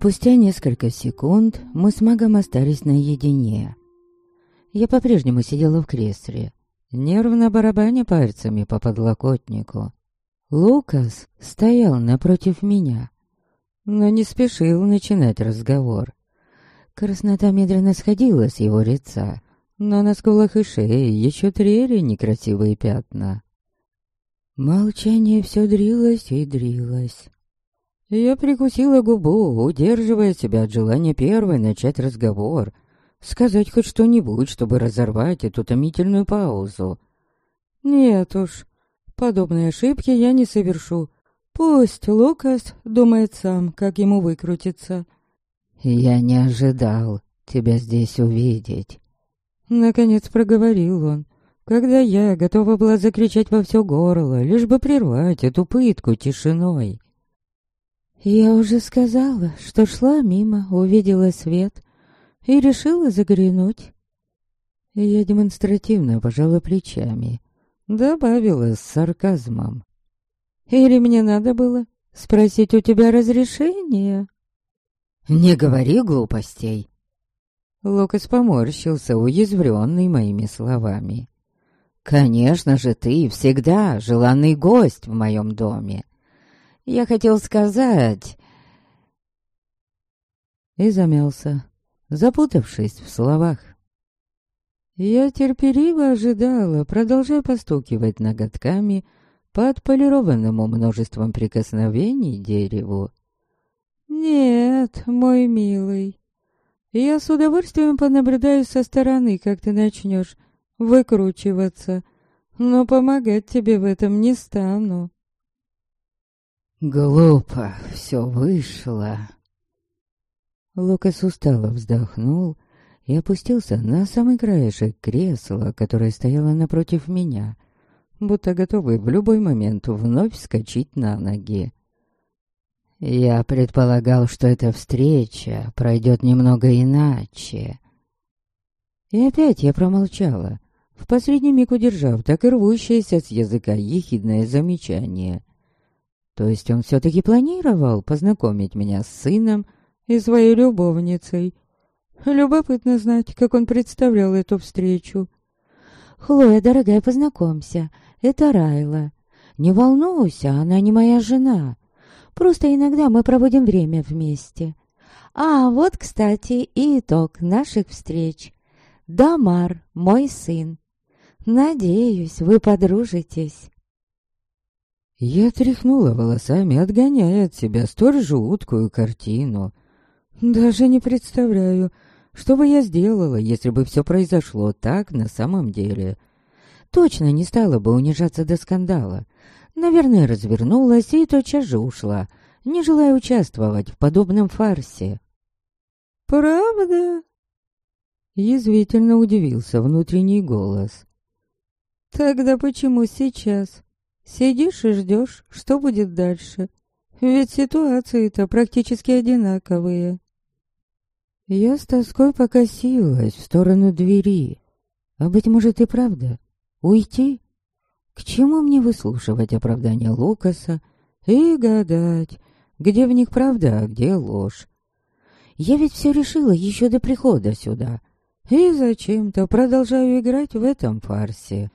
Спустя несколько секунд мы с магом остались наедине. Я по-прежнему сидела в кресле, нервно барабаня пальцами по подлокотнику. Лукас стоял напротив меня, но не спешил начинать разговор. Краснота медленно сходила с его лица, но на скулах и шее еще трели некрасивые пятна. Молчание все дрилось и дрилось. Я прикусила губу, удерживая себя от желания первой начать разговор, сказать хоть что-нибудь, чтобы разорвать эту томительную паузу. Нет уж, подобной ошибки я не совершу. Пусть Лукас думает сам, как ему выкрутиться. Я не ожидал тебя здесь увидеть. Наконец проговорил он, когда я готова была закричать во все горло, лишь бы прервать эту пытку тишиной. Я уже сказала, что шла мимо, увидела свет и решила заглянуть. Я демонстративно пожала плечами, добавила с сарказмом. Или мне надо было спросить у тебя разрешения? Не говори глупостей. Лукас поморщился, уязвленный моими словами. «Конечно же, ты всегда желанный гость в моем доме. Я хотел сказать...» И замялся, запутавшись в словах. Я терпеливо ожидала, продолжая постукивать ноготками по отполированному множеством прикосновений дереву. «Нет, мой милый, я с удовольствием понаблюдаю со стороны, как ты начнешь выкручиваться, но помогать тебе в этом не стану». «Глупо все вышло». Лукас устало вздохнул и опустился на самый краешек кресла, которое стояло напротив меня, будто готовый в любой момент вновь вскочить на ноги. Я предполагал, что эта встреча пройдет немного иначе. И опять я промолчала, в последний миг удержав так и рвущееся с языка ехидное замечание. То есть он все-таки планировал познакомить меня с сыном и своей любовницей. Любопытно знать, как он представлял эту встречу. «Хлоя, дорогая, познакомься, это Райла. Не волнуйся, она не моя жена. Просто иногда мы проводим время вместе. А вот, кстати, и итог наших встреч. Дамар, мой сын. Надеюсь, вы подружитесь. Я тряхнула волосами, отгоняя от себя столь жуткую картину. Даже не представляю, что бы я сделала, если бы все произошло так на самом деле. Точно не стала бы унижаться до скандала. Наверное, развернулась и тотчас же ушла, не желая участвовать в подобном фарсе. «Правда?» Язвительно удивился внутренний голос. «Тогда почему сейчас?» Сидишь и ждешь, что будет дальше. Ведь ситуации-то практически одинаковые. Я с тоской покосилась в сторону двери. А быть может и правда, уйти? К чему мне выслушивать оправдания Лукаса и гадать, где в них правда, а где ложь? Я ведь все решила еще до прихода сюда. И зачем-то продолжаю играть в этом фарсе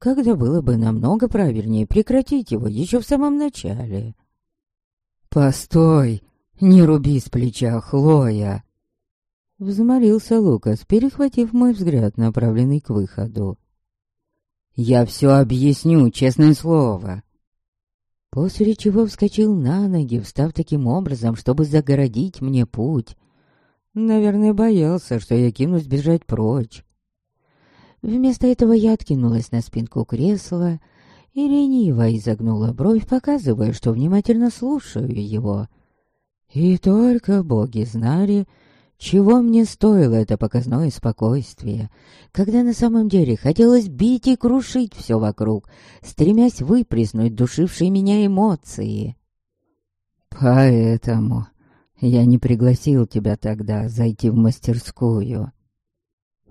когда было бы намного правильнее прекратить его еще в самом начале. «Постой! Не руби с плеча, Хлоя!» Взмолился Лукас, перехватив мой взгляд, направленный к выходу. «Я все объясню, честное слово!» После чего вскочил на ноги, встав таким образом, чтобы загородить мне путь. Наверное, боялся, что я кинусь бежать прочь. Вместо этого я откинулась на спинку кресла и лениво изогнула бровь, показывая, что внимательно слушаю его. И только боги знали, чего мне стоило это показное спокойствие, когда на самом деле хотелось бить и крушить все вокруг, стремясь выплеснуть душившие меня эмоции. «Поэтому я не пригласил тебя тогда зайти в мастерскую»,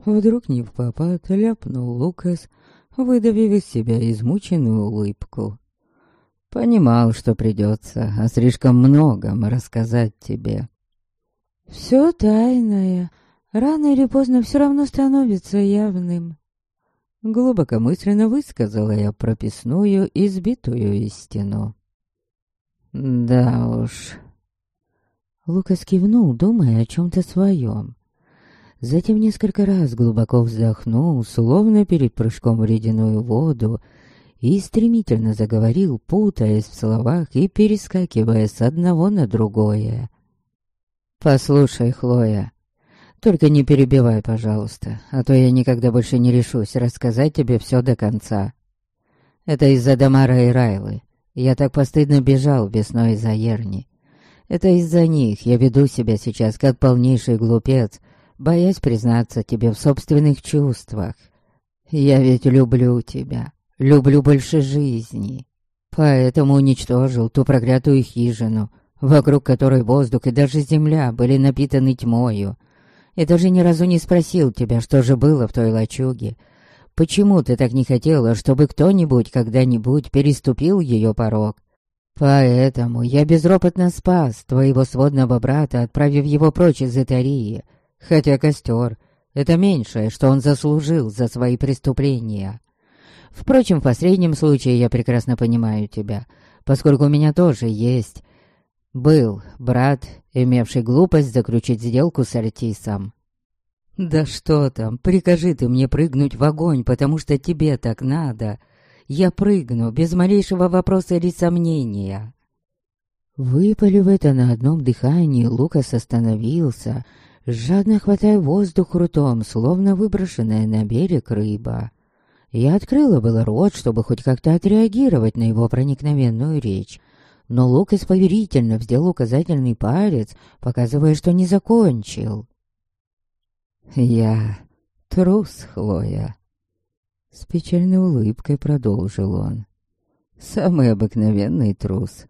Вдруг не в попад ляпнул Лукас, выдавив из себя измученную улыбку. Понимал, что придется о слишком многом рассказать тебе. Все тайное, рано или поздно все равно становится явным. Глубокомысленно высказала я прописную, избитую истину. Да уж. Лукас кивнул, думая о чем-то своем. Затем несколько раз глубоко вздохнул, словно перед прыжком в ледяную воду, и стремительно заговорил, путаясь в словах и перескакивая с одного на другое. «Послушай, Хлоя, только не перебивай, пожалуйста, а то я никогда больше не решусь рассказать тебе все до конца. Это из-за Дамара и Райлы. Я так постыдно бежал весной из-за Ерни. Это из-за них я веду себя сейчас как полнейший глупец, боясь признаться тебе в собственных чувствах. Я ведь люблю тебя, люблю больше жизни. Поэтому уничтожил ту проклятую хижину, вокруг которой воздух и даже земля были напитаны тьмою. И даже ни разу не спросил тебя, что же было в той лачуге. Почему ты так не хотела, чтобы кто-нибудь когда-нибудь переступил ее порог? Поэтому я безропотно спас твоего сводного брата, отправив его прочь из Этарии, Хотя костер — это меньшее, что он заслужил за свои преступления. Впрочем, в последнем случае я прекрасно понимаю тебя, поскольку у меня тоже есть... Был брат, имевший глупость заключить сделку с Артисом. «Да что там, прикажи ты мне прыгнуть в огонь, потому что тебе так надо. Я прыгну, без малейшего вопроса или сомнения». Выпалив это на одном дыхании, Лукас остановился, жадно хватая воздух ртом, словно выброшенная на берег рыба. Я открыла было рот, чтобы хоть как-то отреагировать на его проникновенную речь, но Лукас поверительно вздел указательный палец, показывая, что не закончил. «Я трус, Хлоя», — с печальной улыбкой продолжил он. «Самый обыкновенный трус.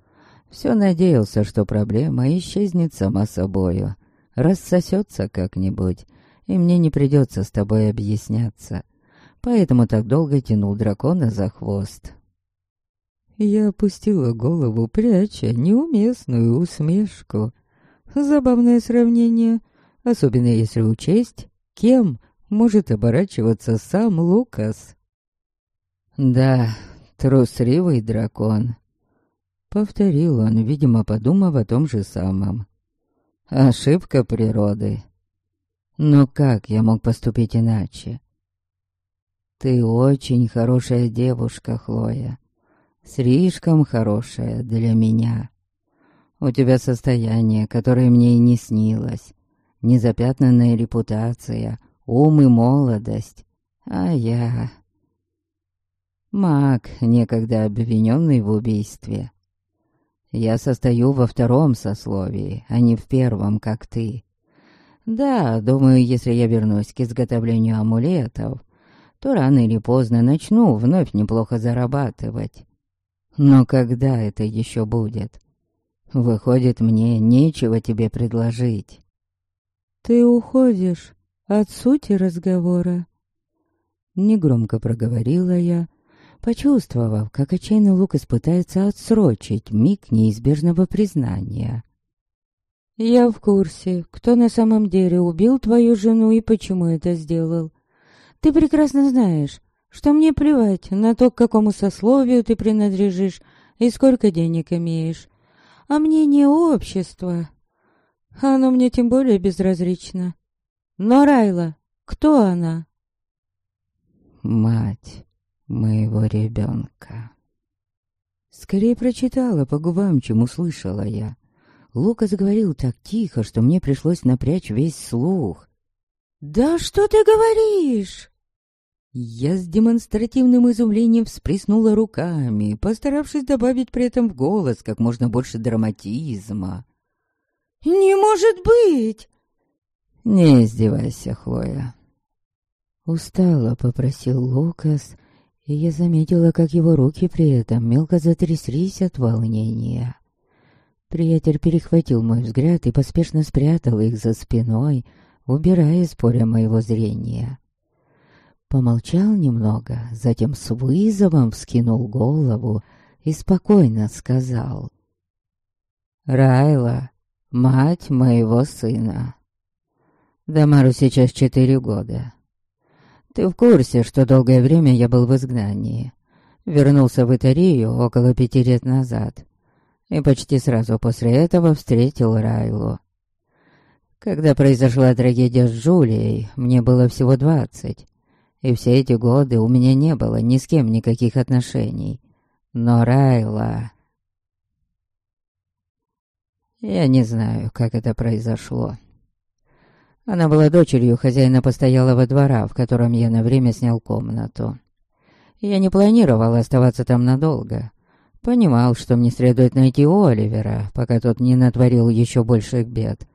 Все надеялся, что проблема исчезнет сама собою, рассосется как-нибудь, и мне не придется с тобой объясняться. Поэтому так долго тянул дракона за хвост. Я опустила голову, пряча неуместную усмешку. Забавное сравнение, особенно если учесть, кем может оборачиваться сам Лукас. «Да, трусливый дракон», — повторил он, видимо, подумав о том же самом. Ошибка природы. Но как я мог поступить иначе? Ты очень хорошая девушка, Хлоя. Слишком хорошая для меня. У тебя состояние, которое мне и не снилось. Незапятнанная репутация, ум и молодость. А я... Маг, некогда обвиненный в убийстве. Я состою во втором сословии, а не в первом, как ты. Да, думаю, если я вернусь к изготовлению амулетов, то рано или поздно начну вновь неплохо зарабатывать. Но когда это еще будет? Выходит, мне нечего тебе предложить. Ты уходишь от сути разговора. Негромко проговорила я, почувствовав, как отчаянный Лукас пытается отсрочить миг неизбежного признания. «Я в курсе, кто на самом деле убил твою жену и почему это сделал. Ты прекрасно знаешь, что мне плевать на то, к какому сословию ты принадлежишь и сколько денег имеешь. А мнение общества, оно мне тем более безразлично. Но Райла, кто она?» «Мать» моего ребенка. Скорее прочитала по губам, чем услышала я. Лука заговорил так тихо, что мне пришлось напрячь весь слух. «Да что ты говоришь?» Я с демонстративным изумлением всплеснула руками, постаравшись добавить при этом в голос как можно больше драматизма. «Не может быть!» «Не издевайся, Хлоя!» Устало попросил Лукас, и я заметила, как его руки при этом мелко затряслись от волнения. Приятель перехватил мой взгляд и поспешно спрятал их за спиной, убирая из поля моего зрения. Помолчал немного, затем с вызовом вскинул голову и спокойно сказал. «Райла, мать моего сына. Дамару сейчас четыре года. Ты в курсе, что долгое время я был в изгнании? Вернулся в Итарию около пяти лет назад. И почти сразу после этого встретил Райлу. Когда произошла трагедия с Джулией, мне было всего двадцать. И все эти годы у меня не было ни с кем никаких отношений. Но Райла... Я не знаю, как это произошло. Она была дочерью хозяина постоялого двора, в котором я на время снял комнату. Я не планировал оставаться там надолго. Понимал, что мне следует найти Оливера, пока тот не натворил еще больших бед.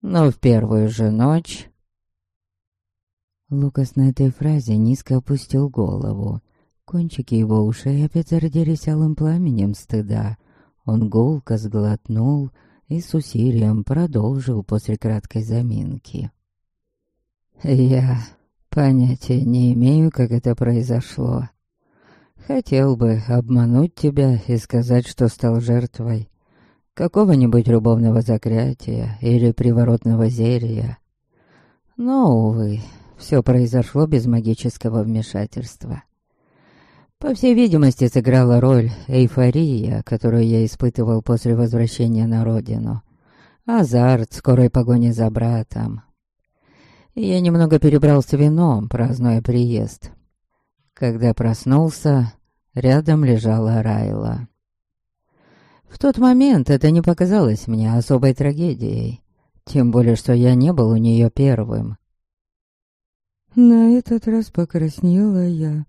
Но в первую же ночь... Лукас на этой фразе низко опустил голову. Кончики его ушей опять зародились алым пламенем стыда. Он гулко сглотнул и с усилием продолжил после краткой заминки. «Я понятия не имею, как это произошло. Хотел бы обмануть тебя и сказать, что стал жертвой какого-нибудь любовного заклятия или приворотного зелья. Но, увы, все произошло без магического вмешательства. По всей видимости, сыграла роль эйфория, которую я испытывал после возвращения на родину. Азарт скорой погони за братом. Я немного перебрался вином, празднуя приезд. Когда проснулся, рядом лежала Райла. В тот момент это не показалось мне особой трагедией, тем более, что я не был у нее первым. На этот раз покраснела я,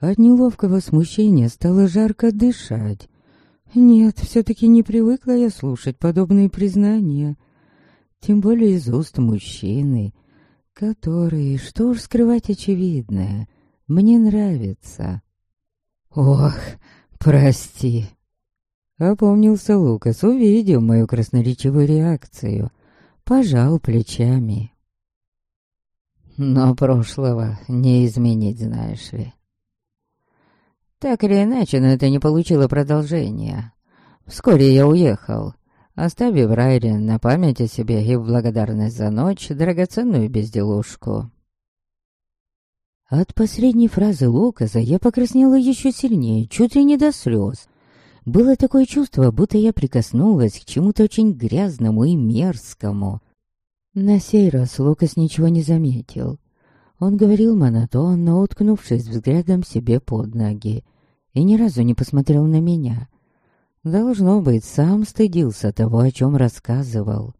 от неловкого смущения стало жарко дышать. Нет, все-таки не привыкла я слушать подобные признания. Тем более из уст мужчины, который, что уж скрывать очевидное, мне нравится. Ох, прости. Опомнился Лукас, увидел мою красноречивую реакцию. Пожал плечами. Но прошлого не изменить, знаешь ли. Так или иначе, но это не получило продолжения. Вскоре я уехал, оставив Райли на память о себе и в благодарность за ночь драгоценную безделушку. От последней фразы Лукаса я покраснела еще сильнее, чуть ли не до слез. Было такое чувство, будто я прикоснулась к чему-то очень грязному и мерзкому. На сей раз Лукас ничего не заметил. Он говорил монотонно, уткнувшись взглядом себе под ноги, и ни разу не посмотрел на меня. Должно быть, сам стыдился того, о чем рассказывал.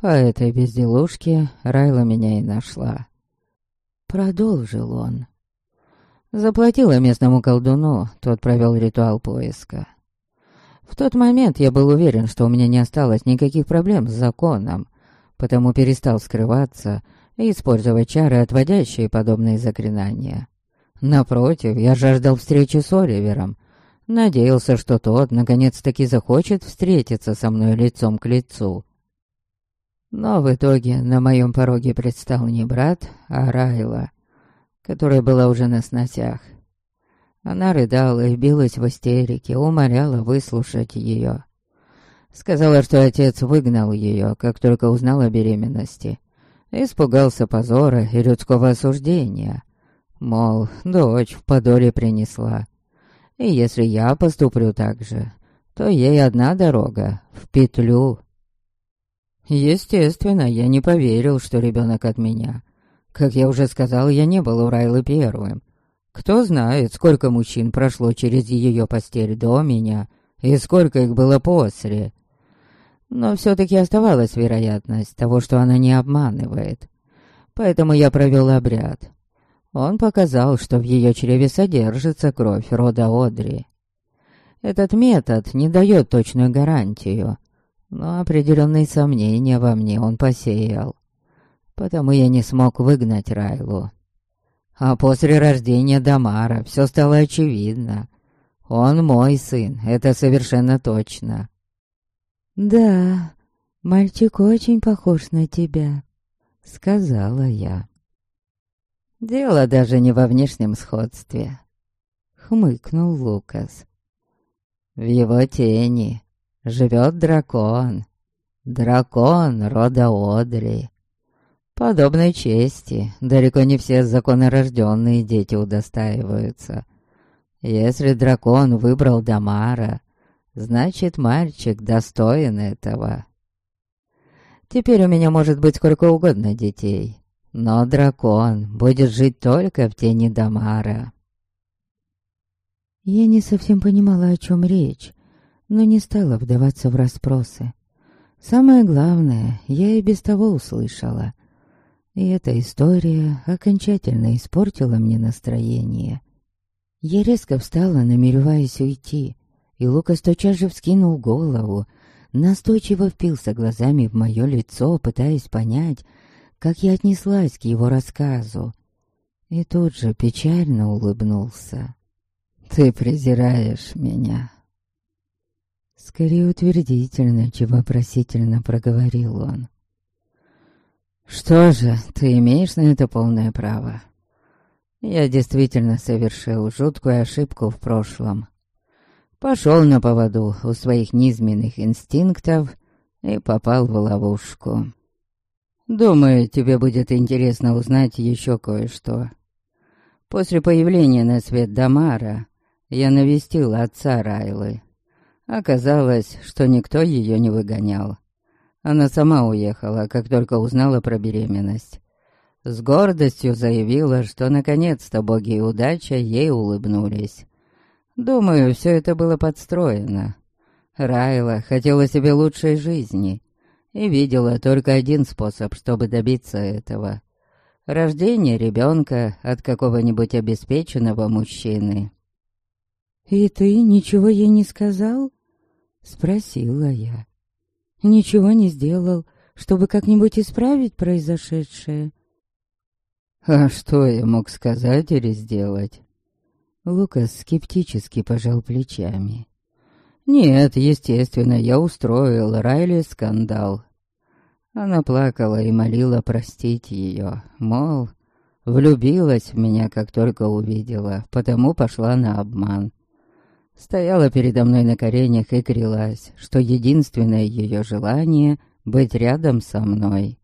По этой безделушке Райла меня и нашла. Продолжил он. Заплатила местному колдуну, тот провел ритуал поиска. В тот момент я был уверен, что у меня не осталось никаких проблем с законом, потому перестал скрываться и использовать чары, отводящие подобные заклинания. Напротив, я жаждал встречи с Оливером. Надеялся, что тот наконец-таки захочет встретиться со мной лицом к лицу. Но в итоге на моем пороге предстал не брат, а Райла, которая была уже на сносях. Она рыдала и билась в истерике, умоляла выслушать ее. Сказала, что отец выгнал ее, как только узнал о беременности. Испугался позора и людского осуждения. Мол, дочь в подоле принесла. И если я поступлю так же, то ей одна дорога, в петлю. Естественно, я не поверил, что ребенок от меня. Как я уже сказал, я не был у Райлы первым. Кто знает, сколько мужчин прошло через ее постель до меня, и сколько их было после. Но все-таки оставалась вероятность того, что она не обманывает. Поэтому я провел обряд. Он показал, что в ее чреве содержится кровь рода Одри. Этот метод не дает точную гарантию, но определенные сомнения во мне он посеял. Потому я не смог выгнать Райлу. А после рождения Дамара все стало очевидно. Он мой сын, это совершенно точно. «Да, мальчик очень похож на тебя», — сказала я. «Дело даже не во внешнем сходстве», — хмыкнул Лукас. «В его тени, живет дракон. Дракон рода Одри. Подобной чести далеко не все законорожденные дети удостаиваются. Если дракон выбрал Дамара, значит, мальчик достоин этого. Теперь у меня может быть сколько угодно детей, но дракон будет жить только в тени Дамара. Я не совсем понимала, о чем речь, но не стала вдаваться в расспросы. Самое главное, я и без того услышала. И эта история окончательно испортила мне настроение. Я резко встала, намереваясь уйти, и Лукас тотчас же вскинул голову, настойчиво впился глазами в мое лицо, пытаясь понять, как я отнеслась к его рассказу. И тут же печально улыбнулся. «Ты презираешь меня», Скорее утвердительно, чем вопросительно проговорил он. «Что же, ты имеешь на это полное право. Я действительно совершил жуткую ошибку в прошлом. Пошел на поводу у своих низменных инстинктов и попал в ловушку. Думаю, тебе будет интересно узнать еще кое-что. После появления на свет Дамара я навестил отца Райлы. Оказалось, что никто ее не выгонял. Она сама уехала, как только узнала про беременность. С гордостью заявила, что наконец-то боги и удача ей улыбнулись. Думаю, все это было подстроено. Райла хотела себе лучшей жизни и видела только один способ, чтобы добиться этого. Рождение ребенка от какого-нибудь обеспеченного мужчины. «И ты ничего ей не сказал?» Спросила я. Ничего не сделал, чтобы как-нибудь исправить произошедшее. А что я мог сказать или сделать? Лукас скептически пожал плечами. Нет, естественно, я устроил Райли скандал. Она плакала и молила простить ее, мол, влюбилась в меня, как только увидела, потому пошла на обман стояла передо мной на коленях и крилась, что единственное ее желание — быть рядом со мной.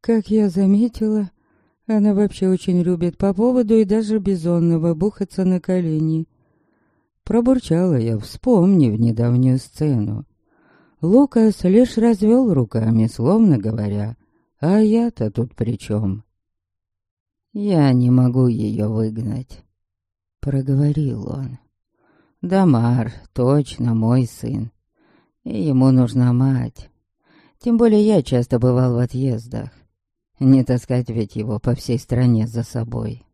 Как я заметила, она вообще очень любит по поводу и даже безонного бухаться на колени. Пробурчала я, вспомнив недавнюю сцену. Лукас лишь развел руками, словно говоря, «А я-то тут при чем?» «Я не могу ее выгнать», — проговорил он. Дамар точно мой сын. И ему нужна мать. Тем более я часто бывал в отъездах. Не таскать ведь его по всей стране за собой.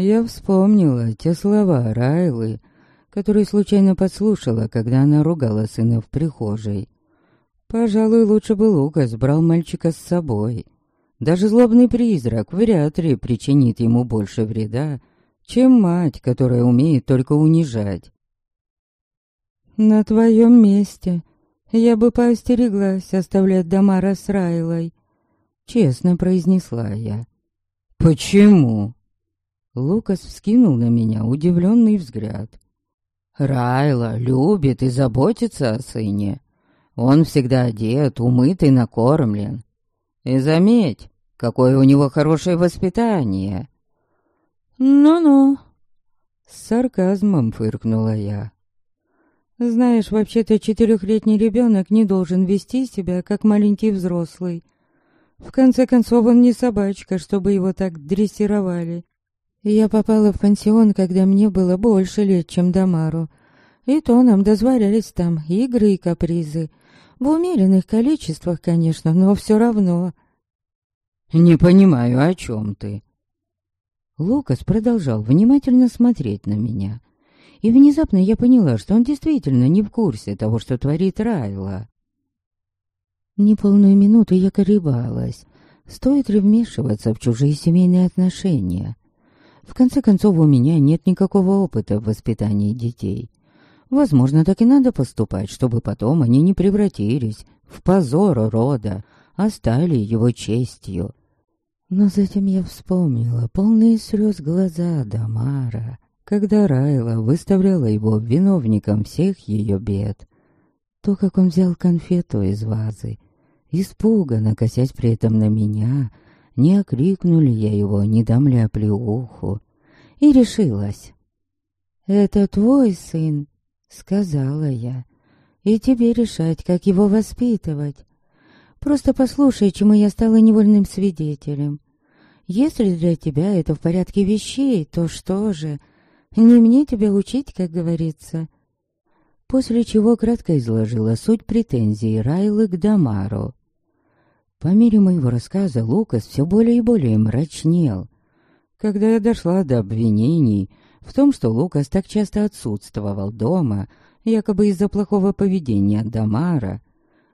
Я вспомнила те слова Райлы, которые случайно подслушала, когда она ругала сына в прихожей. Пожалуй, лучше бы Лукас брал мальчика с собой. Даже злобный призрак вряд ли причинит ему больше вреда, чем мать, которая умеет только унижать. «На твоем месте я бы поостереглась оставлять Дамара с Райлой», — честно произнесла я. «Почему?» Лукас вскинул на меня удивленный взгляд. «Райла любит и заботится о сыне. Он всегда одет, умыт и накормлен. И заметь, какое у него хорошее воспитание. «Ну-ну», — с сарказмом фыркнула я. «Знаешь, вообще-то четырехлетний ребенок не должен вести себя, как маленький взрослый. В конце концов, он не собачка, чтобы его так дрессировали. Я попала в пансион, когда мне было больше лет, чем Дамару. И то нам дозволялись там игры и капризы. В умеренных количествах, конечно, но все равно». «Не понимаю, о чем ты?» Лукас продолжал внимательно смотреть на меня. И внезапно я поняла, что он действительно не в курсе того, что творит Райла. Неполную минуту я колебалась. Стоит ли вмешиваться в чужие семейные отношения? В конце концов, у меня нет никакого опыта в воспитании детей. Возможно, так и надо поступать, чтобы потом они не превратились в позор рода, а стали его честью. Но затем я вспомнила полные слез глаза Дамара, когда Райла выставляла его виновником всех ее бед. То, как он взял конфету из вазы, испуганно косясь при этом на меня, не окрикнули я его, не дам ли оплеуху, и решилась. «Это твой сын», — сказала я, — «и тебе решать, как его воспитывать. Просто послушай, чему я стала невольным свидетелем. Если для тебя это в порядке вещей, то что же? Не мне тебя учить, как говорится. После чего кратко изложила суть претензий Райлы к Дамару. По мере моего рассказа Лукас все более и более мрачнел. Когда я дошла до обвинений в том, что Лукас так часто отсутствовал дома, якобы из-за плохого поведения Дамара,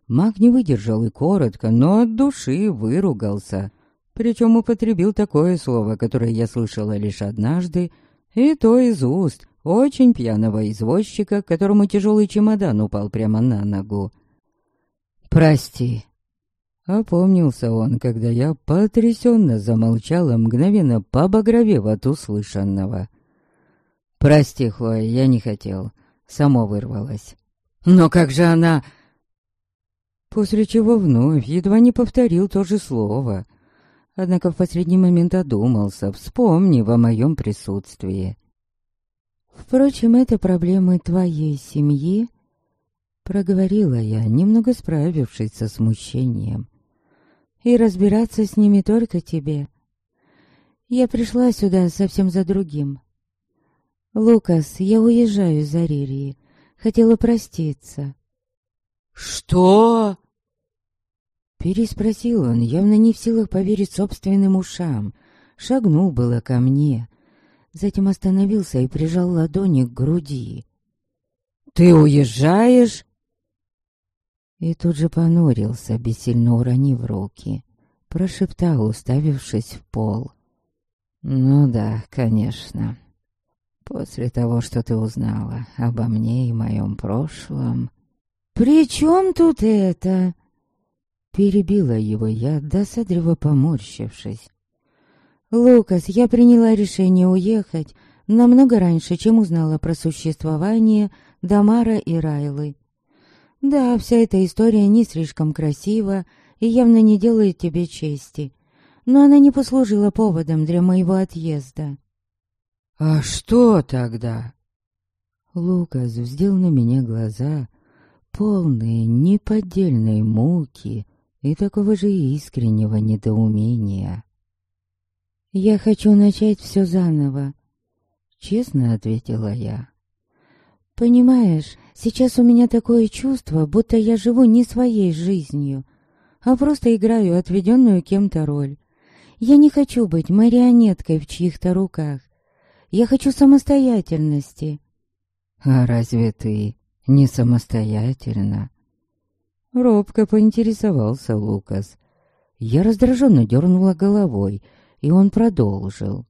маг не выдержал и коротко, но от души выругался. Причем употребил такое слово, которое я слышала лишь однажды и то из уст очень пьяного извозчика, которому тяжелый чемодан упал прямо на ногу. «Прости». Опомнился он, когда я потрясенно замолчала, мгновенно побагровев от услышанного. «Прости, Хлоя, я не хотел. Само вырвалось». «Но как же она...» После чего вновь едва не повторил то же слово, однако в последний момент одумался, вспомнив о моем присутствии. «Впрочем, это проблемы твоей семьи», — проговорила я, немного справившись со смущением. «И разбираться с ними только тебе. Я пришла сюда совсем за другим. Лукас, я уезжаю из Аририи. Хотела проститься». «Что?» Переспросил он, явно не в силах поверить собственным ушам. Шагнул было ко мне. Затем остановился и прижал ладони к груди. «Ты уезжаешь?» И тут же понурился, бессильно уронив руки. Прошептал, уставившись в пол. «Ну да, конечно. После того, что ты узнала обо мне и моем прошлом...» «При чем тут это?» Перебила его я, досадливо поморщившись. «Лукас, я приняла решение уехать намного раньше, чем узнала про существование Дамара и Райлы. Да, вся эта история не слишком красива и явно не делает тебе чести, но она не послужила поводом для моего отъезда». «А что тогда?» Лукас вздел на меня глаза, полные неподдельной муки и такого же искреннего недоумения. «Я хочу начать все заново», — честно ответила я. «Понимаешь, сейчас у меня такое чувство, будто я живу не своей жизнью, а просто играю отведенную кем-то роль. Я не хочу быть марионеткой в чьих-то руках. Я хочу самостоятельности». «А разве ты не самостоятельна?» Робко поинтересовался Лукас. Я раздраженно дернула головой, и он продолжил.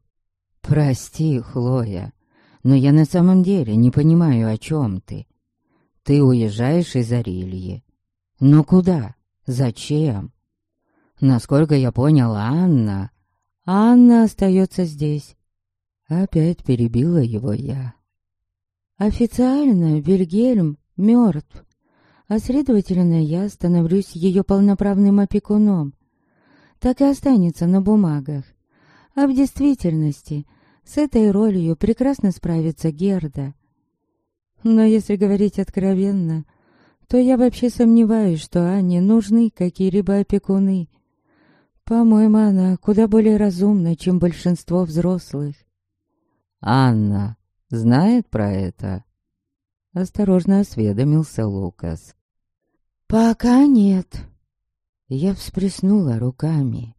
«Прости, Хлоя, но я на самом деле не понимаю, о чем ты. Ты уезжаешь из Арильи. Но куда? Зачем? Насколько я понял, Анна... Анна остается здесь. Опять перебила его я. Официально Вильгельм мертв а следовательно, я становлюсь ее полноправным опекуном. Так и останется на бумагах. А в действительности с этой ролью прекрасно справится Герда. Но если говорить откровенно, то я вообще сомневаюсь, что Анне нужны какие-либо опекуны. По-моему, она куда более разумна, чем большинство взрослых. «Анна знает про это?» Осторожно осведомился Лукас. «Пока нет». Я всплеснула руками.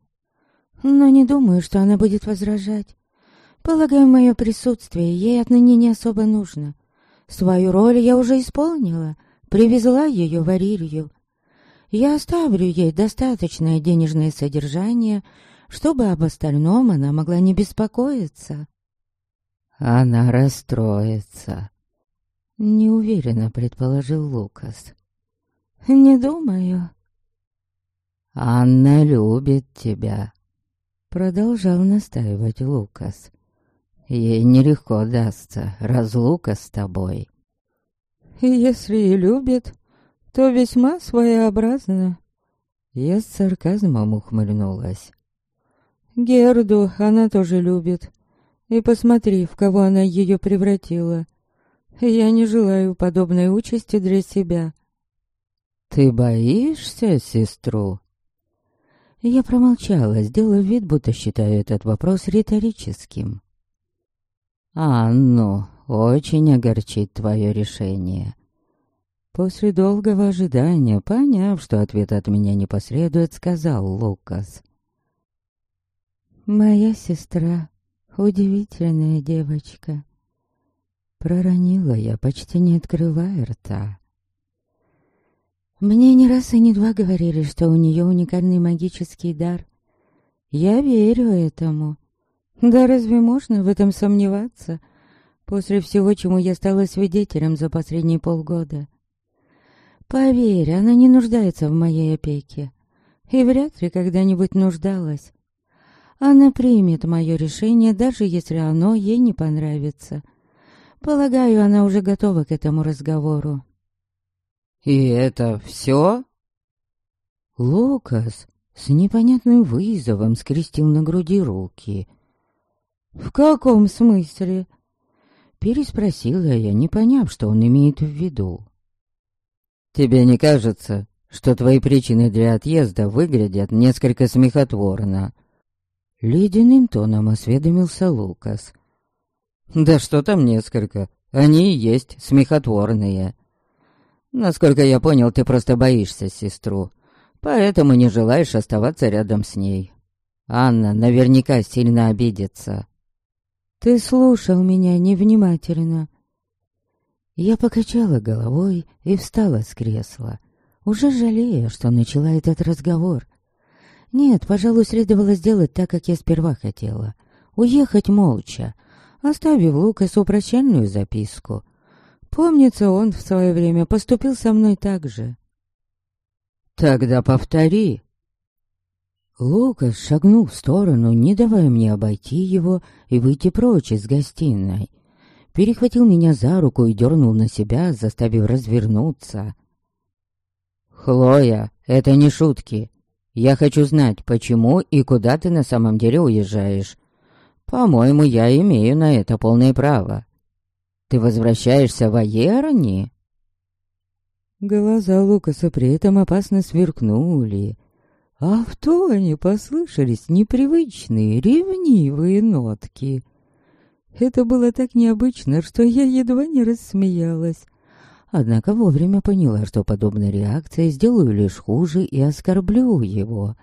Но не думаю, что она будет возражать. Полагаю, мое присутствие ей отныне не особо нужно. Свою роль я уже исполнила, привезла ее в Аририю. Я оставлю ей достаточное денежное содержание, чтобы об остальном она могла не беспокоиться. Она расстроится, неуверенно предположил Лукас. Не думаю. Анна любит тебя, продолжал настаивать Лукас. Ей нелегко дастся разлука с тобой. И если и любит, то весьма своеобразно. Я с сарказмом ухмыльнулась. Герду она тоже любит. И посмотри, в кого она ее превратила. Я не желаю подобной участи для себя. Ты боишься сестру? Я промолчала, сделав вид, будто считаю этот вопрос риторическим. «Анну очень огорчит твое решение». После долгого ожидания, поняв, что ответ от меня не последует, сказал Лукас. «Моя сестра удивительная девочка». Проронила я, почти не открывая рта. Мне не раз и не два говорили, что у нее уникальный магический дар. Я верю этому. Да разве можно в этом сомневаться, после всего, чему я стала свидетелем за последние полгода? Поверь, она не нуждается в моей опеке. И вряд ли когда-нибудь нуждалась. Она примет мое решение, даже если оно ей не понравится. Полагаю, она уже готова к этому разговору. «И это все?» Лукас с непонятным вызовом скрестил на груди руки. «В каком смысле?» Переспросила я, не поняв, что он имеет в виду. «Тебе не кажется, что твои причины для отъезда выглядят несколько смехотворно?» Ледяным тоном осведомился Лукас. «Да что там несколько? Они и есть смехотворные. Насколько я понял, ты просто боишься сестру, поэтому не желаешь оставаться рядом с ней. Анна наверняка сильно обидится. Ты слушал меня невнимательно. Я покачала головой и встала с кресла, уже жалея, что начала этот разговор. Нет, пожалуй, следовало сделать так, как я сперва хотела. Уехать молча, оставив Лукасу прощальную записку — Помнится, он в свое время поступил со мной так же. Тогда повтори. Лукас шагнул в сторону, не давая мне обойти его и выйти прочь из гостиной. Перехватил меня за руку и дернул на себя, заставив развернуться. «Хлоя, это не шутки. Я хочу знать, почему и куда ты на самом деле уезжаешь. По-моему, я имею на это полное право. Ты возвращаешься в Аерни?» Глаза Лукаса при этом опасно сверкнули, а в тоне послышались непривычные, ревнивые нотки. Это было так необычно, что я едва не рассмеялась. Однако вовремя поняла, что подобной реакцией сделаю лишь хуже и оскорблю его.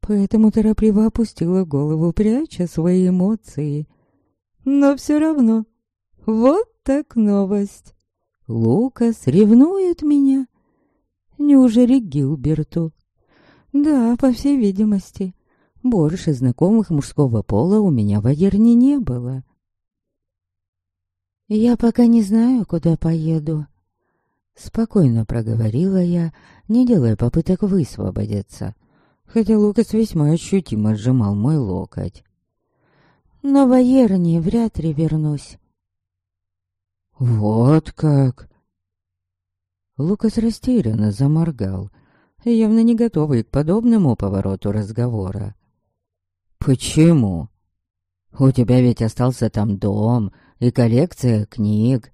Поэтому торопливо опустила голову, пряча свои эмоции. Но все равно, вот так новость. Лукас ревнует меня. Неужели Гилберту? Да, по всей видимости. Больше знакомых мужского пола у меня в Аерне не было. Я пока не знаю, куда поеду. Спокойно проговорила я, не делая попыток высвободиться, хотя Лукас весьма ощутимо сжимал мой локоть. Но в Аерне вряд ли вернусь. «Вот как!» Лукас растерянно заморгал, явно не готовый к подобному повороту разговора. «Почему? У тебя ведь остался там дом и коллекция книг».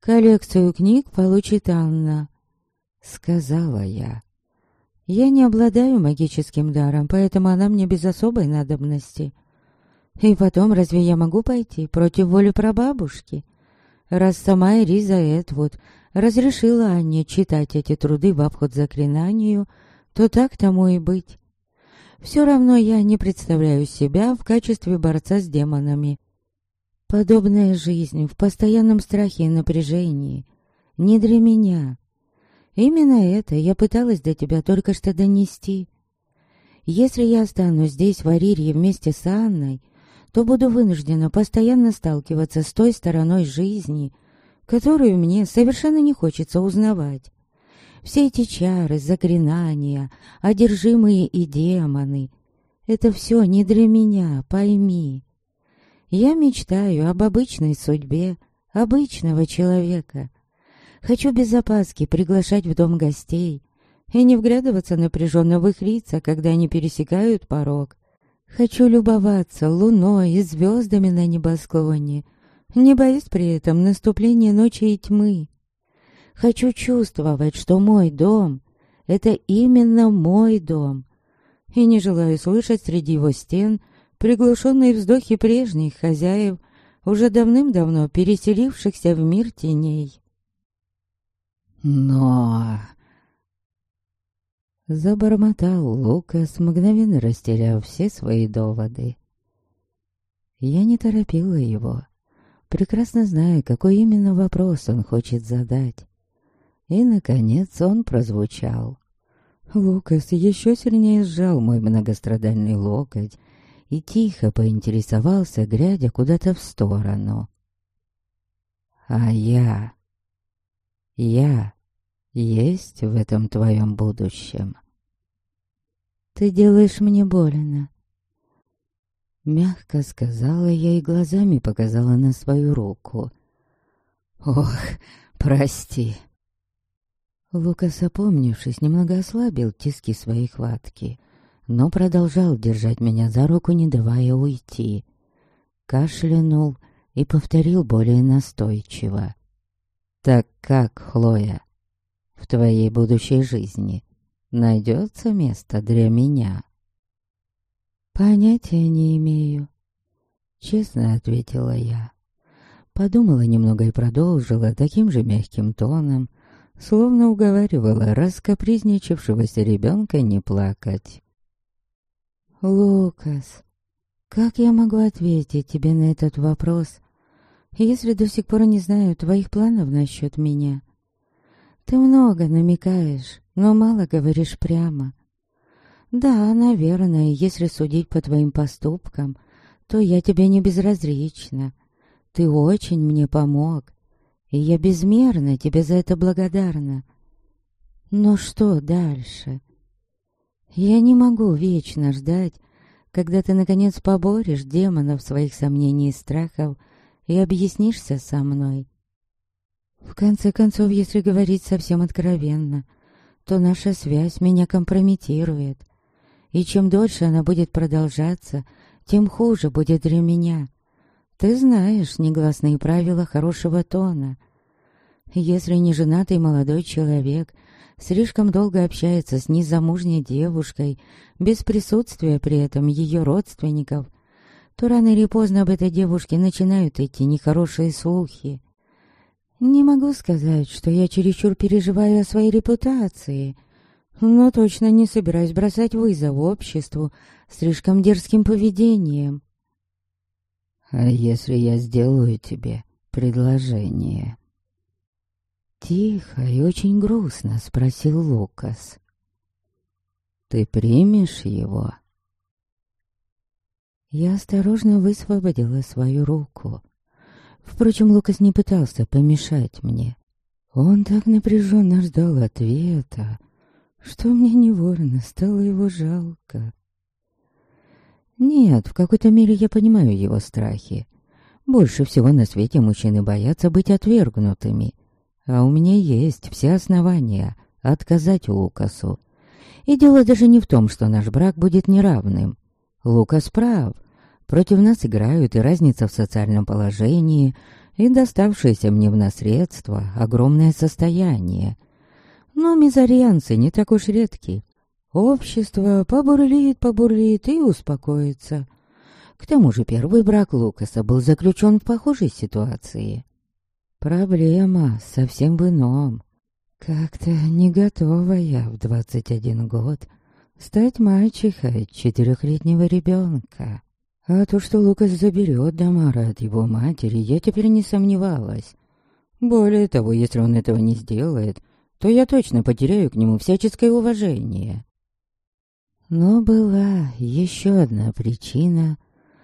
«Коллекцию книг получит Анна», — сказала я. «Я не обладаю магическим даром, поэтому она мне без особой надобности. И потом, разве я могу пойти против воли прабабушки?» раз сама Эриза Этвуд разрешила Анне читать эти труды в обход заклинанию, то так тому и быть. Все равно я не представляю себя в качестве борца с демонами. Подобная жизнь в постоянном страхе и напряжении не для меня. Именно это я пыталась до тебя только что донести. Если я останусь здесь в Арирье вместе с Анной, то буду вынуждена постоянно сталкиваться с той стороной жизни, которую мне совершенно не хочется узнавать. Все эти чары, заклинания, одержимые и демоны — это все не для меня, пойми. Я мечтаю об обычной судьбе обычного человека. Хочу без опаски приглашать в дом гостей и не вглядываться напряженно в их лица, когда они пересекают порог. Хочу любоваться луной и звездами на небосклоне, не боюсь при этом наступления ночи и тьмы. Хочу чувствовать, что мой дом — это именно мой дом, и не желаю слышать среди его стен приглушенные вздохи прежних хозяев, уже давным-давно переселившихся в мир теней. Но... Забормотал Лукас, мгновенно растеряв все свои доводы. Я не торопила его, прекрасно зная, какой именно вопрос он хочет задать. И, наконец, он прозвучал. Лукас еще сильнее сжал мой многострадальный локоть и тихо поинтересовался, глядя куда-то в сторону. «А я... я есть в этом твоем будущем?» «Ты делаешь мне больно», — мягко сказала я и глазами показала на свою руку. «Ох, прости!» Лукас, опомнившись, немного ослабил тиски своей хватки — но продолжал держать меня за руку, не давая уйти. Кашлянул и повторил более настойчиво. «Так как, Хлоя, в твоей будущей жизни найдется место для меня?» «Понятия не имею», — честно ответила я. Подумала немного и продолжила таким же мягким тоном, словно уговаривала раскапризничавшегося ребенка не плакать. «Лукас, как я могу ответить тебе на этот вопрос, если до сих пор не знаю твоих планов насчет меня? Ты много намекаешь, но мало говоришь прямо. Да, наверное, если судить по твоим поступкам, то я тебе не безразлична. Ты очень мне помог, и я безмерно тебе за это благодарна. Но что дальше?» Я не могу вечно ждать, когда ты, наконец, поборешь демонов своих сомнений и страхов и объяснишься со мной. В конце концов, если говорить совсем откровенно, то наша связь меня компрометирует, и чем дольше она будет продолжаться, тем хуже будет для меня. Ты знаешь негласные правила хорошего тона. Если не женатый молодой человек слишком долго общается с незамужней девушкой, без присутствия при этом ее родственников, то рано или поздно об этой девушке начинают идти нехорошие слухи. Не могу сказать, что я чересчур переживаю о своей репутации, но точно не собираюсь бросать вызов обществу слишком дерзким поведением. «А если я сделаю тебе предложение?» Тихо и очень грустно спросил Лукас. «Ты примешь его?» Я осторожно высвободила свою руку. Впрочем, Лукас не пытался помешать мне. Он так напряженно ждал ответа, что мне невольно стало его жалко. Нет, в какой-то мере я понимаю его страхи. Больше всего на свете мужчины боятся быть отвергнутыми. А у меня есть все основания отказать Лукасу. И дело даже не в том, что наш брак будет неравным. Лукас прав. Против нас играют и разница в социальном положении, и доставшееся мне в наследство огромное состояние. Но мезорианцы не так уж редки. Общество побурлит, побурлит и успокоится. К тому же первый брак Лукаса был заключен в похожей ситуации. Проблема совсем в ином. Как-то не готова я в двадцать один год стать мальчихой четырехлетнего ребенка. А то, что Лукас заберет Дамара от его матери, я теперь не сомневалась. Более того, если он этого не сделает, то я точно потеряю к нему всяческое уважение. Но была еще одна причина,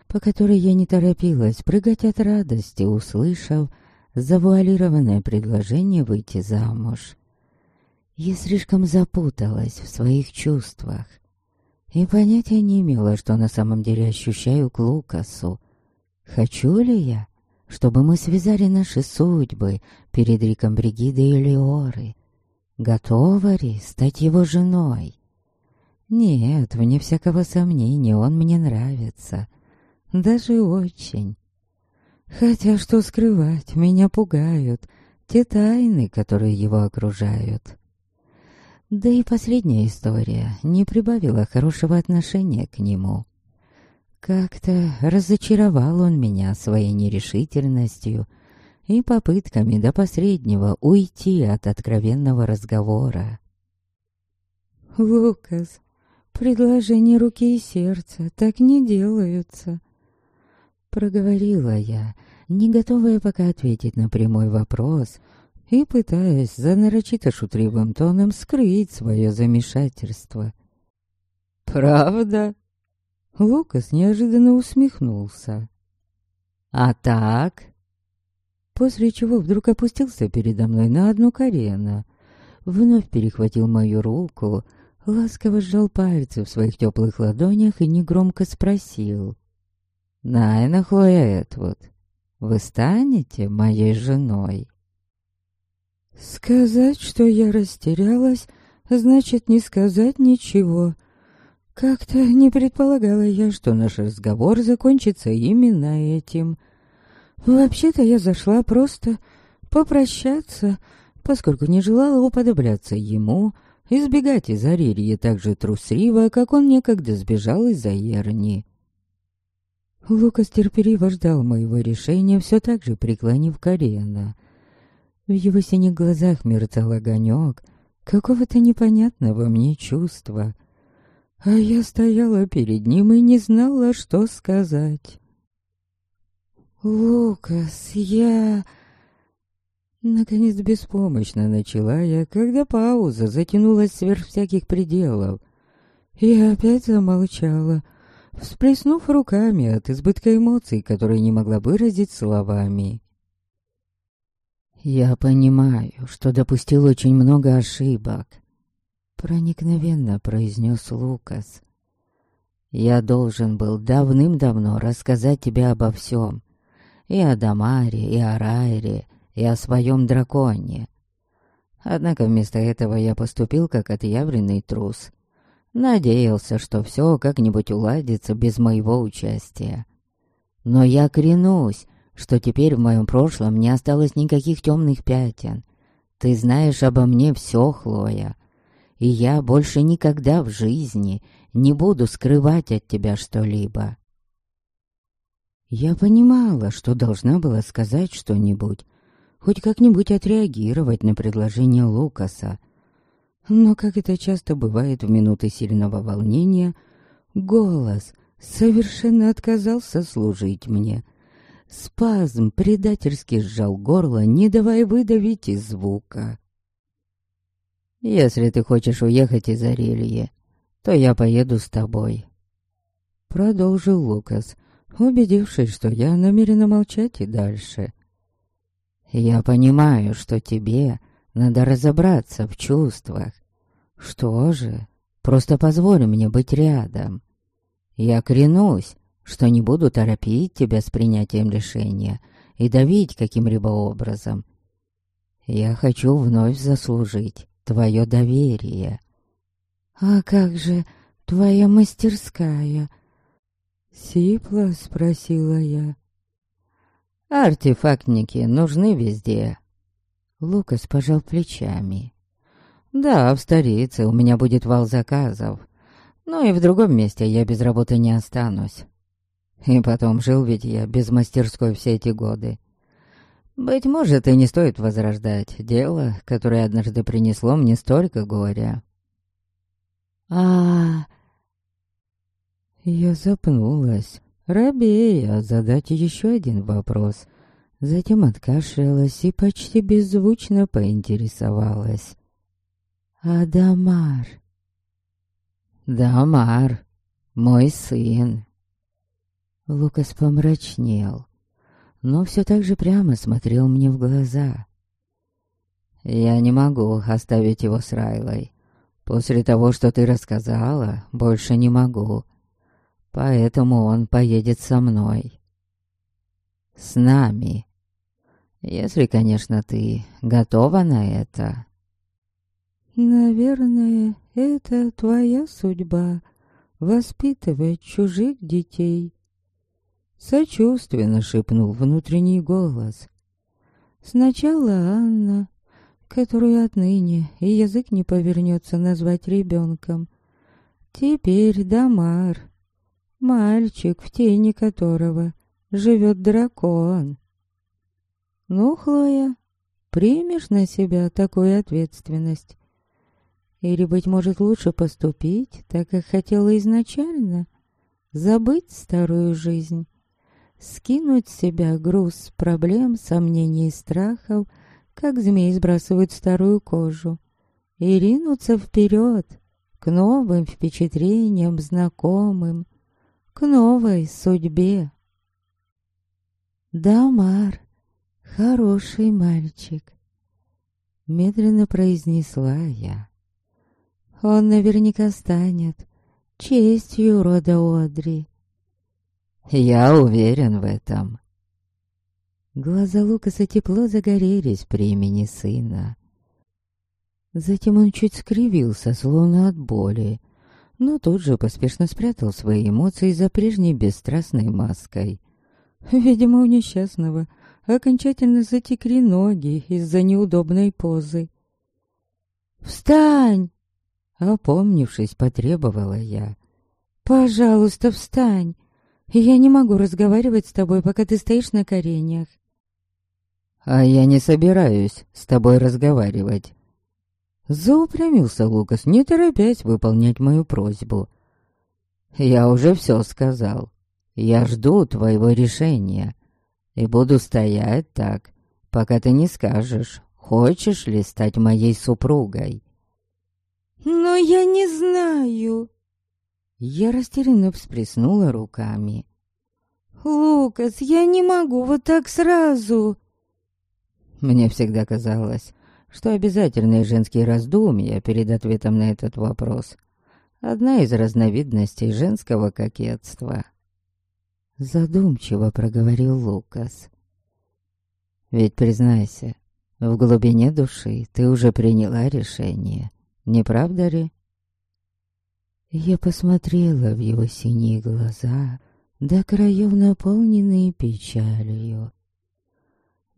по которой я не торопилась прыгать от радости, услышав, завуалированное предложение выйти замуж. Я слишком запуталась в своих чувствах и понятия не имела, что на самом деле ощущаю к Лукасу. Хочу ли я, чтобы мы связали наши судьбы перед Риком Бригиды и Леоры? Готова ли стать его женой? Нет, вне всякого сомнения, он мне нравится. Даже очень. Хотя что скрывать, меня пугают те тайны, которые его окружают. Да и последняя история не прибавила хорошего отношения к нему. Как-то разочаровал он меня своей нерешительностью и попытками до последнего уйти от откровенного разговора. «Лукас, предложения руки и сердца так не делаются», — проговорила я, не готовая пока ответить на прямой вопрос и пытаясь за нарочито шутливым тоном скрыть свое замешательство. «Правда?» Лукас неожиданно усмехнулся. «А так?» После чего вдруг опустился передо мной на одно колено, вновь перехватил мою руку, ласково сжал пальцы в своих теплых ладонях и негромко спросил. «Найна Хлоя Этвуд, вы станете моей женой?» Сказать, что я растерялась, значит не сказать ничего — как-то не предполагала я, что наш разговор закончится именно этим. Вообще-то я зашла просто попрощаться, поскольку не желала уподобляться ему, избегать из Аририи так же трусливо, как он некогда сбежал из-за Ерни. Лукас терпеливо ждал моего решения, все так же преклонив колено. В его синих глазах мерцал огонек какого-то непонятного мне чувства — а я стояла перед ним и не знала, что сказать. «Лукас, я...» Наконец беспомощно начала я, когда пауза затянулась сверх всяких пределов. И опять замолчала, всплеснув руками от избытка эмоций, которые не могла выразить словами. «Я понимаю, что допустил очень много ошибок», проникновенно произнес Лукас. «Я должен был давным-давно рассказать тебе обо всем. И о Дамаре, и о Райре, и о своем драконе. Однако вместо этого я поступил как отъявленный трус. Надеялся, что все как-нибудь уладится без моего участия. Но я клянусь, что теперь в моем прошлом не осталось никаких темных пятен. Ты знаешь обо мне все, Хлоя и я больше никогда в жизни не буду скрывать от тебя что-либо. Я понимала, что должна была сказать что-нибудь, хоть как-нибудь отреагировать на предложение Лукаса. Но, как это часто бывает в минуты сильного волнения, голос совершенно отказался служить мне. Спазм предательски сжал горло, не давая выдавить и звука. Если ты хочешь уехать из Арельи, то я поеду с тобой. Продолжил Лукас, убедившись, что я намерена молчать и дальше. Я понимаю, что тебе надо разобраться в чувствах. Что же, просто позволь мне быть рядом. Я клянусь, что не буду торопить тебя с принятием решения и давить каким-либо образом. Я хочу вновь заслужить твое доверие. «А как же твоя мастерская?» Сипло спросила я. «Артефактники нужны везде». Лукас пожал плечами. «Да, в столице у меня будет вал заказов. Но и в другом месте я без работы не останусь. И потом жил ведь я без мастерской все эти годы. Быть может, и не стоит возрождать дело, которое однажды принесло мне столько горя. А, Я запнулась, рабея задать еще один вопрос. Затем откашлялась и почти беззвучно поинтересовалась. «Адамар?» «Дамар, мой сын». Лукас помрачнел но все так же прямо смотрел мне в глаза. «Я не могу оставить его с Райлой. После того, что ты рассказала, больше не могу. Поэтому он поедет со мной». с нами. Если, конечно, ты готова на это. Наверное, это твоя судьба — воспитывать чужих детей. Сочувственно шепнул внутренний голос. Сначала Анна, которую отныне и язык не повернется назвать ребенком. Теперь Дамар, мальчик, в тени которого живет дракон. Ну, Хлоя, примешь на себя такую ответственность? Или, быть может, лучше поступить, так как хотела изначально? Забыть старую жизнь? Скинуть с себя груз проблем, сомнений и страхов, как змей сбрасывают старую кожу, и ринуться вперед, к новым впечатлениям, знакомым, к новой судьбе. «Дамар, хороший мальчик», — медленно произнесла я. «Он наверняка станет честью рода Одри». «Я уверен в этом». Глаза Лукаса тепло загорелись при имени сына. Затем он чуть скривился, словно от боли, но тут же поспешно спрятал свои эмоции за прежней бесстрастной маской. Видимо, у несчастного окончательно затекли ноги из-за неудобной позы. «Встань!» Опомнившись, потребовала я. «Пожалуйста, встань! Я не могу разговаривать с тобой, пока ты стоишь на коренях». «А я не собираюсь с тобой разговаривать». Заупрямился Лукас, не торопясь выполнять мою просьбу. «Я уже все сказал. Я жду твоего решения и буду стоять так, пока ты не скажешь, хочешь ли стать моей супругой. Но я не знаю. Я растерянно всплеснула руками. Лукас, я не могу вот так сразу. Мне всегда казалось, что обязательные женские раздумья перед ответом на этот вопрос — одна из разновидностей женского кокетства. Задумчиво проговорил Лукас. Ведь признайся, в глубине души ты уже приняла решение, не правда ли? Я посмотрела в его синие глаза, до краев наполненные печалью.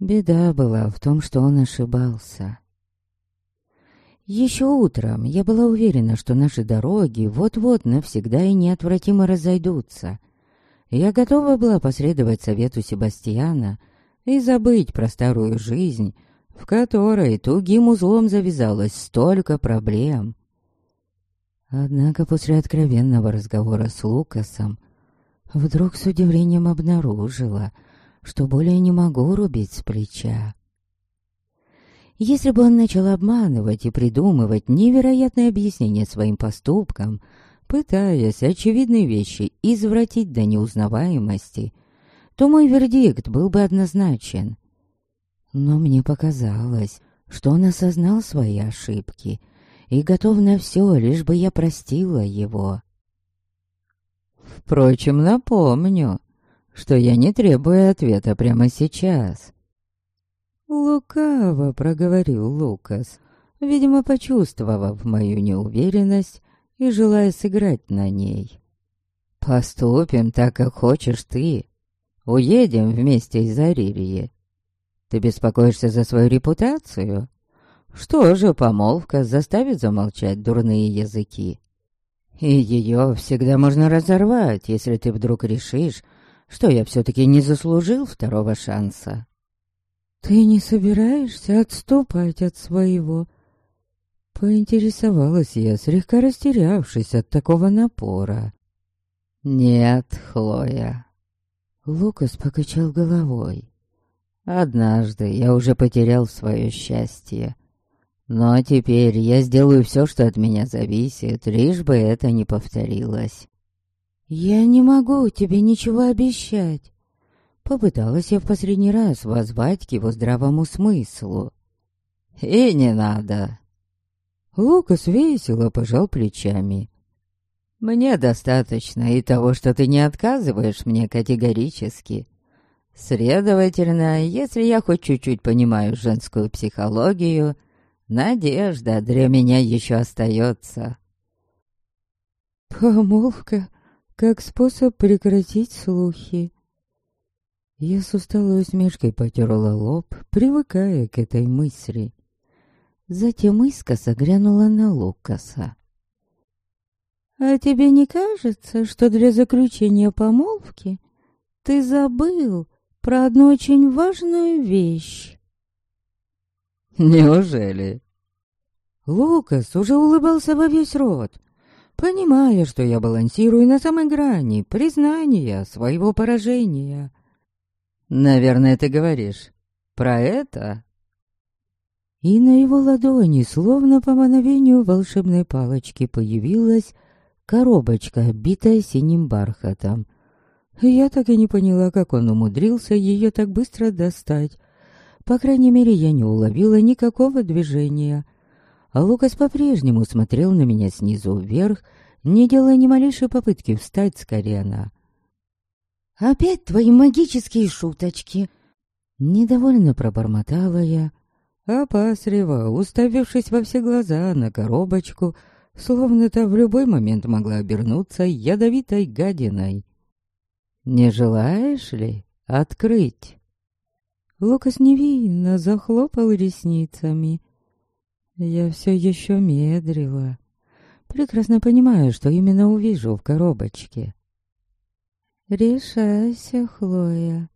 Беда была в том, что он ошибался. Еще утром я была уверена, что наши дороги вот-вот навсегда и неотвратимо разойдутся — я готова была последовать совету Себастьяна и забыть про старую жизнь, в которой тугим узлом завязалось столько проблем. Однако после откровенного разговора с Лукасом вдруг с удивлением обнаружила, что более не могу рубить с плеча. Если бы он начал обманывать и придумывать невероятные объяснения своим поступкам, пытаясь очевидные вещи извратить до неузнаваемости, то мой вердикт был бы однозначен. Но мне показалось, что он осознал свои ошибки и готов на все, лишь бы я простила его. Впрочем, напомню, что я не требую ответа прямо сейчас. Лукаво проговорил Лукас, видимо, почувствовав мою неуверенность и желая сыграть на ней. «Поступим так, как хочешь ты. Уедем вместе из Аририи. Ты беспокоишься за свою репутацию? Что же, помолвка заставит замолчать дурные языки. И ее всегда можно разорвать, если ты вдруг решишь, что я все-таки не заслужил второго шанса». «Ты не собираешься отступать от своего?» Поинтересовалась я, слегка растерявшись от такого напора. «Нет, Хлоя». Лукас покачал головой. «Однажды я уже потерял свое счастье. Но теперь я сделаю все, что от меня зависит, лишь бы это не повторилось». «Я не могу тебе ничего обещать». Попыталась я в последний раз возвать к его здравому смыслу. «И не надо», Лукас весело пожал плечами. «Мне достаточно и того, что ты не отказываешь мне категорически. Следовательно, если я хоть чуть-чуть понимаю женскую психологию, надежда для меня еще остается. Помолвка как способ прекратить слухи. Я с усталой усмешкой потерла лоб, привыкая к этой мысли. Затем искоса глянула на Лукаса. «А тебе не кажется, что для заключения помолвки ты забыл про одну очень важную вещь?» «Неужели?» Лукас уже улыбался во весь рот, понимая, что я балансирую на самой грани признания своего поражения. «Наверное, ты говоришь про это?» И на его ладони, словно по мановению волшебной палочки, появилась коробочка, обитая синим бархатом. Я так и не поняла, как он умудрился ее так быстро достать. По крайней мере, я не уловила никакого движения. А Лукас по-прежнему смотрел на меня снизу вверх, не делая ни малейшей попытки встать с колена. «Опять твои магические шуточки!» Недовольно пробормотала я, опасливо, уставившись во все глаза на коробочку, словно та в любой момент могла обернуться ядовитой гадиной. «Не желаешь ли открыть?» Лукас невинно захлопал ресницами. Я все еще медрила, прекрасно понимаю, что именно увижу в коробочке. «Решайся, Хлоя»,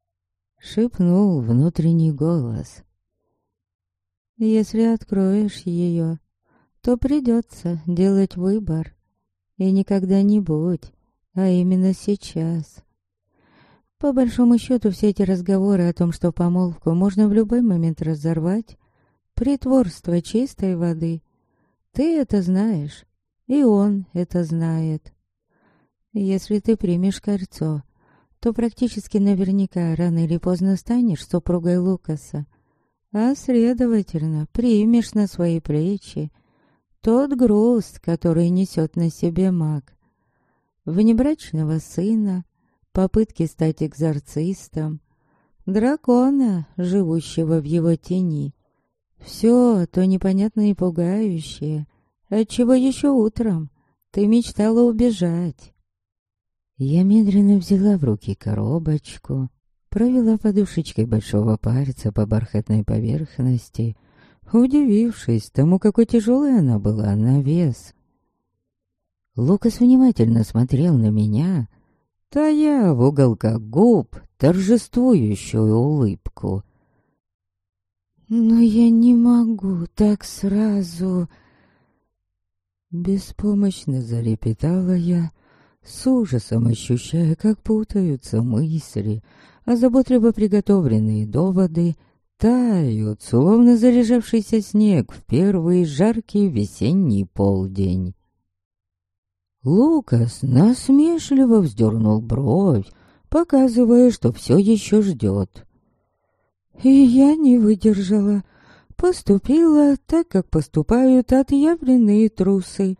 — шепнул внутренний голос. «Если откроешь ее, то придется делать выбор. И не когда-нибудь, а именно сейчас. По большому счету, все эти разговоры о том, что помолвку можно в любой момент разорвать, притворство чистой воды. Ты это знаешь, и он это знает. Если ты примешь кольцо, то практически наверняка рано или поздно станешь супругой Лукаса, а, следовательно, примешь на свои плечи тот груз, который несет на себе маг. Внебрачного сына, попытки стать экзорцистом, дракона, живущего в его тени. Все то непонятное и пугающее, отчего еще утром ты мечтала убежать. Я медленно взяла в руки коробочку, провела подушечкой большого пальца по бархатной поверхности, удивившись тому, какой тяжелой она была на вес. Лукас внимательно смотрел на меня, тая в уголках губ торжествующую улыбку. «Но я не могу так сразу...» Беспомощно залепетала я, с ужасом ощущая, как путаются мысли, а заботливо приготовленные доводы тают, словно заряжавшийся снег в первый жаркий весенний полдень. Лукас насмешливо вздернул бровь, показывая, что все еще ждет. И я не выдержала. Поступила так, как поступают отъявленные трусы.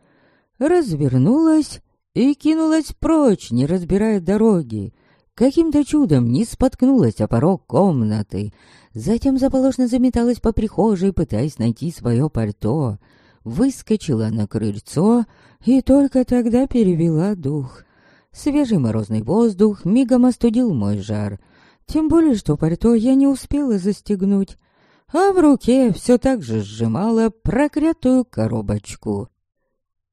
Развернулась и кинулась прочь, не разбирая дороги. Каким-то чудом не споткнулась о порог комнаты. Затем заполошно заметалась по прихожей, пытаясь найти свое пальто. Выскочила на крыльцо и только тогда перевела дух. Свежий морозный воздух мигом остудил мой жар. Тем более, что пальто я не успела застегнуть, а в руке все так же сжимала проклятую коробочку.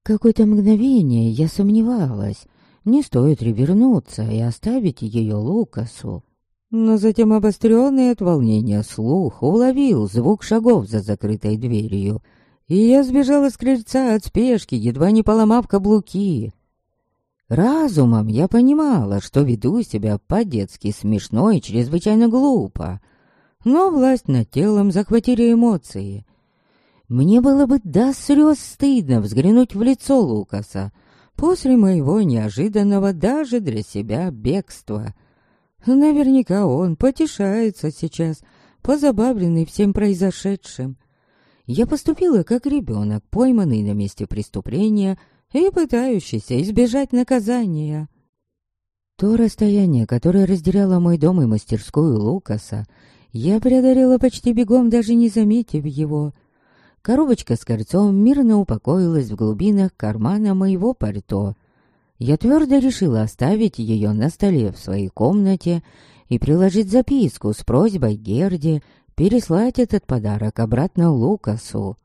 Какое-то мгновение я сомневалась, не стоит ли вернуться и оставить ее Лукасу. Но затем обостренный от волнения слух уловил звук шагов за закрытой дверью, и я сбежала с крыльца от спешки, едва не поломав каблуки. Разумом я понимала, что веду себя по-детски смешно и чрезвычайно глупо, но власть над телом захватили эмоции. Мне было бы до слез стыдно взглянуть в лицо Лукаса после моего неожиданного даже для себя бегства. Наверняка он потешается сейчас, позабавленный всем произошедшим. Я поступила как ребенок, пойманный на месте преступления и пытающийся избежать наказания. То расстояние, которое разделяло мой дом и мастерскую Лукаса, я преодолела почти бегом, даже не заметив его. Коробочка с кольцом мирно упокоилась в глубинах кармана моего пальто. Я твердо решила оставить ее на столе в своей комнате и приложить записку с просьбой Герде переслать этот подарок обратно Лукасу.